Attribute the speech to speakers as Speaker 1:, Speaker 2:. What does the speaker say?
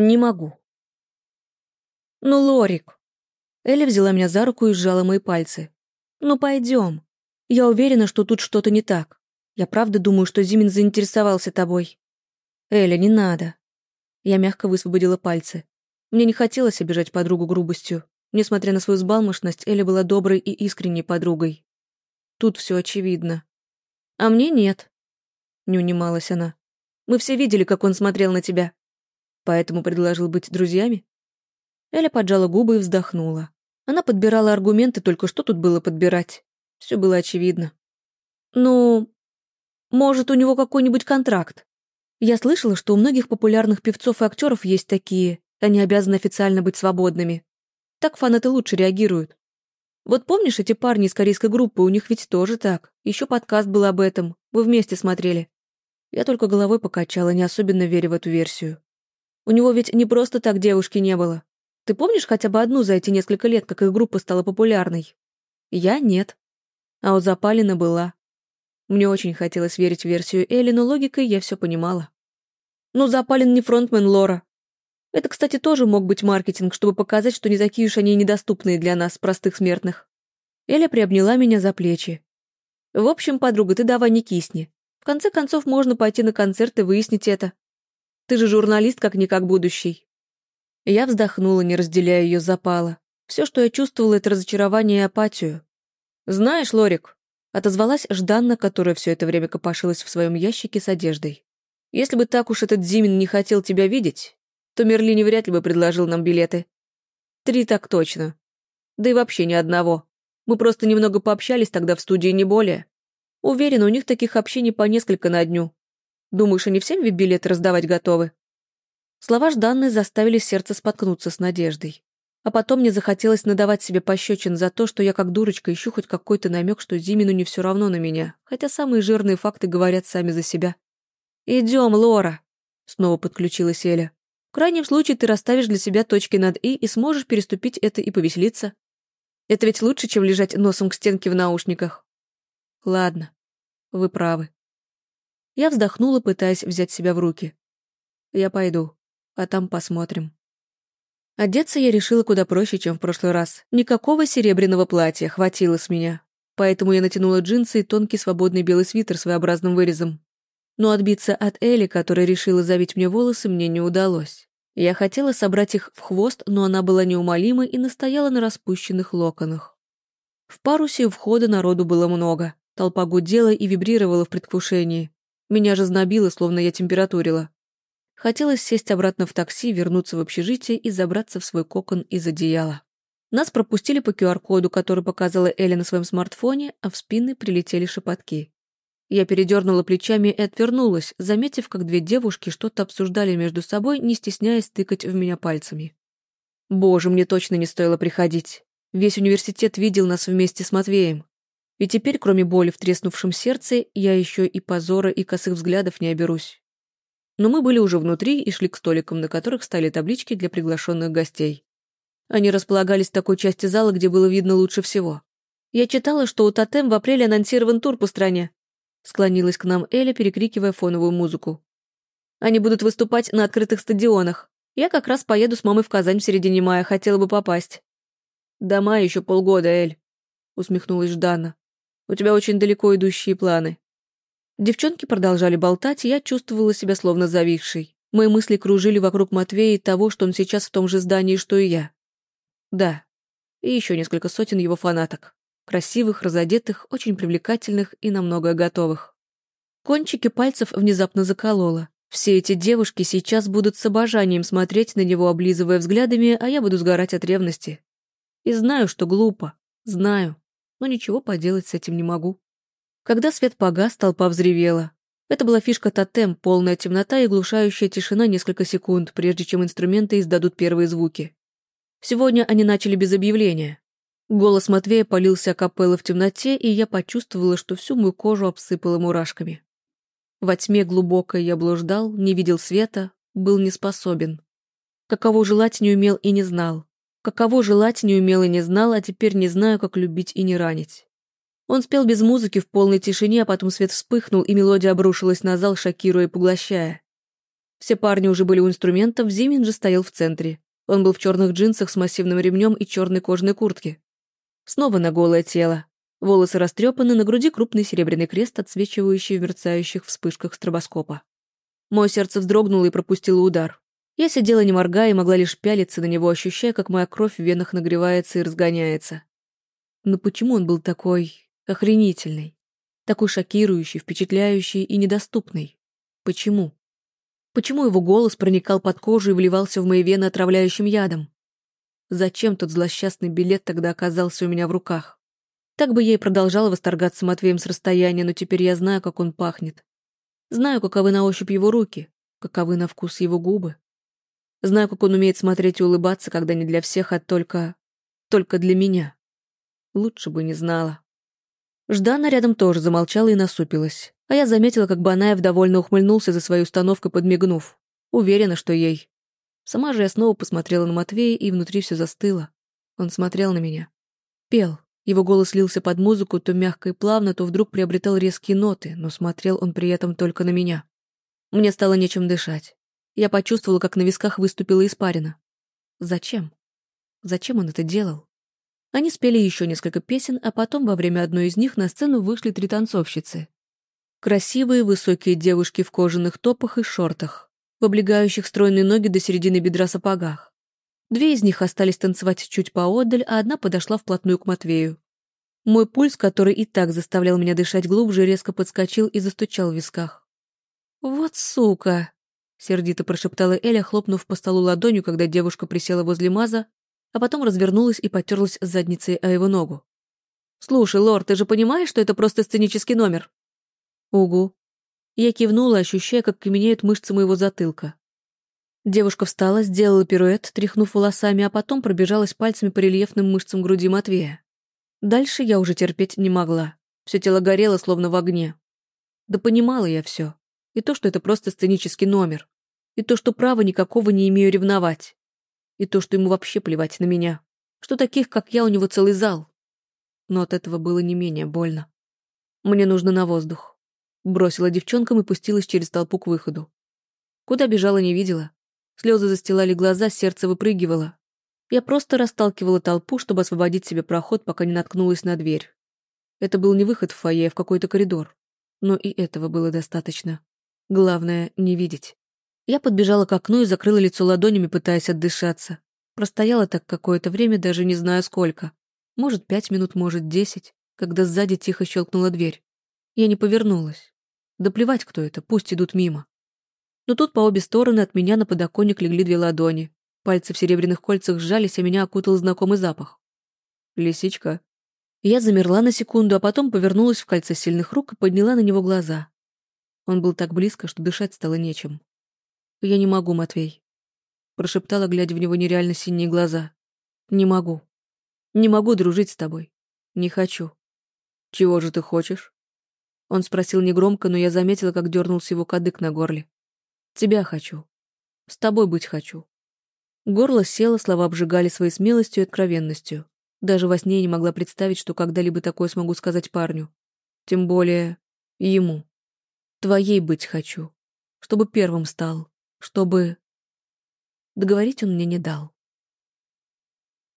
Speaker 1: Не могу. Ну, Лорик. Эля взяла меня за руку и сжала мои пальцы. Ну, пойдем. Я уверена, что тут что-то не так. Я правда думаю, что Зимин заинтересовался тобой. Эля, не надо. Я мягко высвободила пальцы. Мне не хотелось обижать подругу грубостью. Несмотря на свою сбалмошность, Эля была доброй и искренней подругой. Тут все очевидно. А мне нет. Не унималась она. Мы все видели, как он смотрел на тебя. Поэтому предложил быть друзьями? Эля поджала губы и вздохнула. Она подбирала аргументы, только что тут было подбирать. Все было очевидно. Ну, может, у него какой-нибудь контракт? Я слышала, что у многих популярных певцов и актеров есть такие, они обязаны официально быть свободными. Так фанаты лучше реагируют. Вот помнишь эти парни из корейской группы, у них ведь тоже так. Еще подкаст был об этом, вы вместе смотрели. Я только головой покачала, не особенно веря в эту версию. У него ведь не просто так девушки не было. Ты помнишь хотя бы одну за эти несколько лет, как их группа стала популярной? Я нет. А у Запалина была. Мне очень хотелось верить в версию Элли, но логикой я все понимала. Ну, Запалин не фронтмен Лора. Это, кстати, тоже мог быть маркетинг, чтобы показать, что не такие уж они недоступные для нас, простых смертных. Эля приобняла меня за плечи. В общем, подруга, ты давай не кисни. В конце концов, можно пойти на концерт и выяснить это. Ты же журналист как-никак будущий. Я вздохнула, не разделяя ее запала. Все, что я чувствовала, это разочарование и апатию. «Знаешь, Лорик», — отозвалась Жданна, которая все это время копошилась в своем ящике с одеждой. «Если бы так уж этот Зимин не хотел тебя видеть, то Мерлини вряд ли бы предложил нам билеты. Три так точно. Да и вообще ни одного. Мы просто немного пообщались тогда в студии, не более. Уверена, у них таких общений по несколько на дню. Думаешь, они всем вип-билеты раздавать готовы?» Слова Жданны заставили сердце споткнуться с надеждой. А потом мне захотелось надавать себе пощечин за то, что я как дурочка ищу хоть какой-то намек, что Зимину не все равно на меня, хотя самые жирные факты говорят сами за себя. «Идем, Лора!» — снова подключилась Эля. «В крайнем случае ты расставишь для себя точки над «и» и сможешь переступить это и повеселиться. Это ведь лучше, чем лежать носом к стенке в наушниках». «Ладно, вы правы». Я вздохнула, пытаясь взять себя в руки. «Я пойду, а там посмотрим». Одеться я решила куда проще, чем в прошлый раз. Никакого серебряного платья хватило с меня. Поэтому я натянула джинсы и тонкий свободный белый свитер с своеобразным вырезом. Но отбиться от Элли, которая решила завить мне волосы, мне не удалось. Я хотела собрать их в хвост, но она была неумолима и настояла на распущенных локонах. В парусе у входа народу было много. Толпа гудела и вибрировала в предвкушении. Меня же знобило, словно я температурила. Хотелось сесть обратно в такси, вернуться в общежитие и забраться в свой кокон из одеяла. Нас пропустили по QR-коду, который показала Эля на своем смартфоне, а в спины прилетели шепотки. Я передернула плечами и отвернулась, заметив, как две девушки что-то обсуждали между собой, не стесняясь тыкать в меня пальцами. Боже, мне точно не стоило приходить. Весь университет видел нас вместе с Матвеем. И теперь, кроме боли в треснувшем сердце, я еще и позора и косых взглядов не оберусь. Но мы были уже внутри и шли к столикам, на которых стали таблички для приглашенных гостей. Они располагались в такой части зала, где было видно лучше всего. Я читала, что у Тотем в апреле анонсирован тур по стране. Склонилась к нам Эля, перекрикивая фоновую музыку. Они будут выступать на открытых стадионах. Я как раз поеду с мамой в Казань в середине мая, хотела бы попасть. До мая еще полгода, Эль, усмехнулась Ждана. У тебя очень далеко идущие планы. Девчонки продолжали болтать, и я чувствовала себя словно зависшей. Мои мысли кружили вокруг Матвея и того, что он сейчас в том же здании, что и я. Да, и еще несколько сотен его фанаток. Красивых, разодетых, очень привлекательных и на многое готовых. Кончики пальцев внезапно закололо. Все эти девушки сейчас будут с обожанием смотреть на него, облизывая взглядами, а я буду сгорать от ревности. И знаю, что глупо. Знаю но ничего поделать с этим не могу. Когда свет погас, толпа взревела. Это была фишка тотем, полная темнота и глушающая тишина несколько секунд, прежде чем инструменты издадут первые звуки. Сегодня они начали без объявления. Голос Матвея полился капеллы в темноте, и я почувствовала, что всю мою кожу обсыпало мурашками. Во тьме глубокой я блуждал, не видел света, был не способен. Каково желать не умел и не знал. Каково желать не умел и не знал, а теперь не знаю, как любить и не ранить. Он спел без музыки в полной тишине, а потом свет вспыхнул, и мелодия обрушилась на зал, шокируя и поглощая. Все парни уже были у инструментов, Зимин же стоял в центре. Он был в черных джинсах с массивным ремнем и черной кожаной куртке. Снова на голое тело. Волосы растрепаны, на груди крупный серебряный крест, отсвечивающий в мерцающих вспышках стробоскопа. Мое сердце вздрогнуло и пропустило удар. Я сидела не моргая и могла лишь пялиться на него, ощущая, как моя кровь в венах нагревается и разгоняется. Но почему он был такой охренительный? Такой шокирующий, впечатляющий и недоступный? Почему? Почему его голос проникал под кожу и вливался в мои вены отравляющим ядом? Зачем тот злосчастный билет тогда оказался у меня в руках? Так бы я и продолжала восторгаться Матвеем с расстояния, но теперь я знаю, как он пахнет. Знаю, каковы на ощупь его руки, каковы на вкус его губы. Знаю, как он умеет смотреть и улыбаться, когда не для всех, а только... только для меня. Лучше бы не знала. Ждана рядом тоже замолчала и насупилась, а я заметила, как Банаев довольно ухмыльнулся за свою установкой, подмигнув. Уверена, что ей. Сама же я снова посмотрела на Матвея, и внутри все застыло. Он смотрел на меня. Пел. Его голос лился под музыку то мягко и плавно, то вдруг приобретал резкие ноты, но смотрел он при этом только на меня. Мне стало нечем дышать. Я почувствовала, как на висках выступила испарина. Зачем? Зачем он это делал? Они спели еще несколько песен, а потом во время одной из них на сцену вышли три танцовщицы. Красивые высокие девушки в кожаных топах и шортах, в облегающих стройные ноги до середины бедра сапогах. Две из них остались танцевать чуть поодаль, а одна подошла вплотную к Матвею. Мой пульс, который и так заставлял меня дышать глубже, резко подскочил и застучал в висках. «Вот сука!» — сердито прошептала Эля, хлопнув по столу ладонью, когда девушка присела возле Маза, а потом развернулась и потерлась задницей о его ногу. «Слушай, лорд, ты же понимаешь, что это просто сценический номер?» «Угу». Я кивнула, ощущая, как каменеют мышцы моего затылка. Девушка встала, сделала пируэт, тряхнув волосами, а потом пробежалась пальцами по рельефным мышцам груди Матвея. Дальше я уже терпеть не могла. Все тело горело, словно в огне. Да понимала я все. И то, что это просто сценический номер. И то, что права никакого не имею ревновать. И то, что ему вообще плевать на меня. Что таких, как я, у него целый зал. Но от этого было не менее больно. Мне нужно на воздух. Бросила девчонкам и пустилась через толпу к выходу. Куда бежала, не видела. Слезы застилали глаза, сердце выпрыгивало. Я просто расталкивала толпу, чтобы освободить себе проход, пока не наткнулась на дверь. Это был не выход в фойе, а в какой-то коридор. Но и этого было достаточно. Главное — не видеть. Я подбежала к окну и закрыла лицо ладонями, пытаясь отдышаться. Простояла так какое-то время, даже не знаю сколько. Может, пять минут, может, десять, когда сзади тихо щелкнула дверь. Я не повернулась. Да плевать, кто это, пусть идут мимо. Но тут по обе стороны от меня на подоконник легли две ладони. Пальцы в серебряных кольцах сжались, а меня окутал знакомый запах. «Лисичка». Я замерла на секунду, а потом повернулась в кольце сильных рук и подняла на него глаза. Он был так близко, что дышать стало нечем. «Я не могу, Матвей», — прошептала, глядя в него нереально синие глаза. «Не могу. Не могу дружить с тобой. Не хочу». «Чего же ты хочешь?» Он спросил негромко, но я заметила, как дернулся его кадык на горле. Тебя хочу. С тобой быть хочу. Горло село, слова обжигали своей смелостью и откровенностью. Даже во сне я не могла представить, что когда-либо такое смогу сказать парню. Тем более ему. Твоей быть хочу. Чтобы первым стал. Чтобы... Договорить он мне не дал.